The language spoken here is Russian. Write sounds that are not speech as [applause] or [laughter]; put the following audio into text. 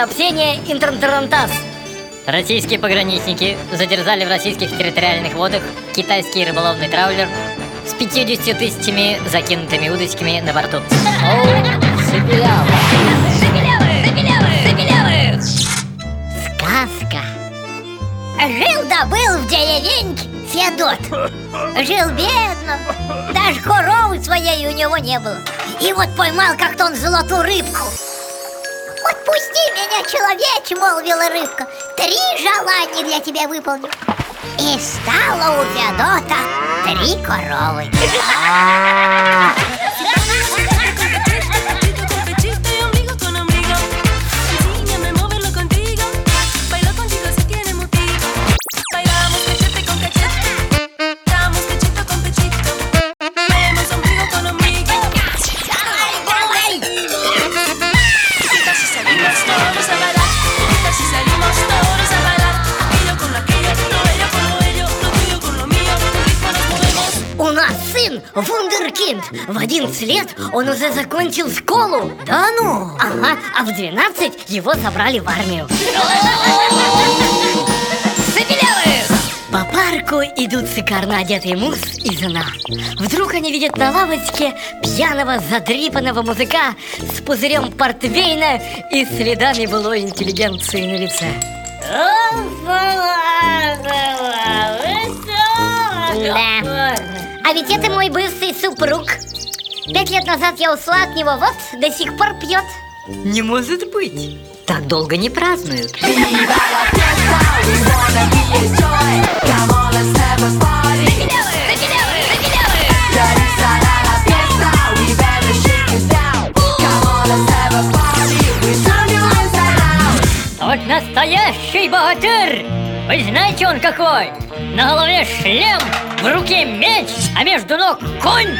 Сообщение Интернтарантас. Российские пограничники задержали в российских территориальных водах китайский рыболовный траулер с 50 тысячами закинутыми удочками на борту. Сказка. Жил-да был в деревеньке Федот Жил бедно Даже коровы своей у него не было И вот поймал как-то он золотую рыбку Отпусти меня, человече, молвила рыбка. Три желания для тебя выполню И стало у Федота три коровы [laughs] сын Вундеркинд. В 11 лет он уже закончил школу. Да ну? Ага, а в 12 его забрали в армию. По парку идут шикарно одетый муж и жена. Вдруг они видят на лавочке пьяного задрипанного мужика С пузырем портвейна и следами былой интеллигенции на лице А ведь это мой бывший супруг. Пять лет назад я ушла от него, вот до сих пор пьет. Не может быть. Так долго не празднуют. Вот настоящий богатырь! Вы знаете он какой? На голове шлем, в руке меч, а между ног конь!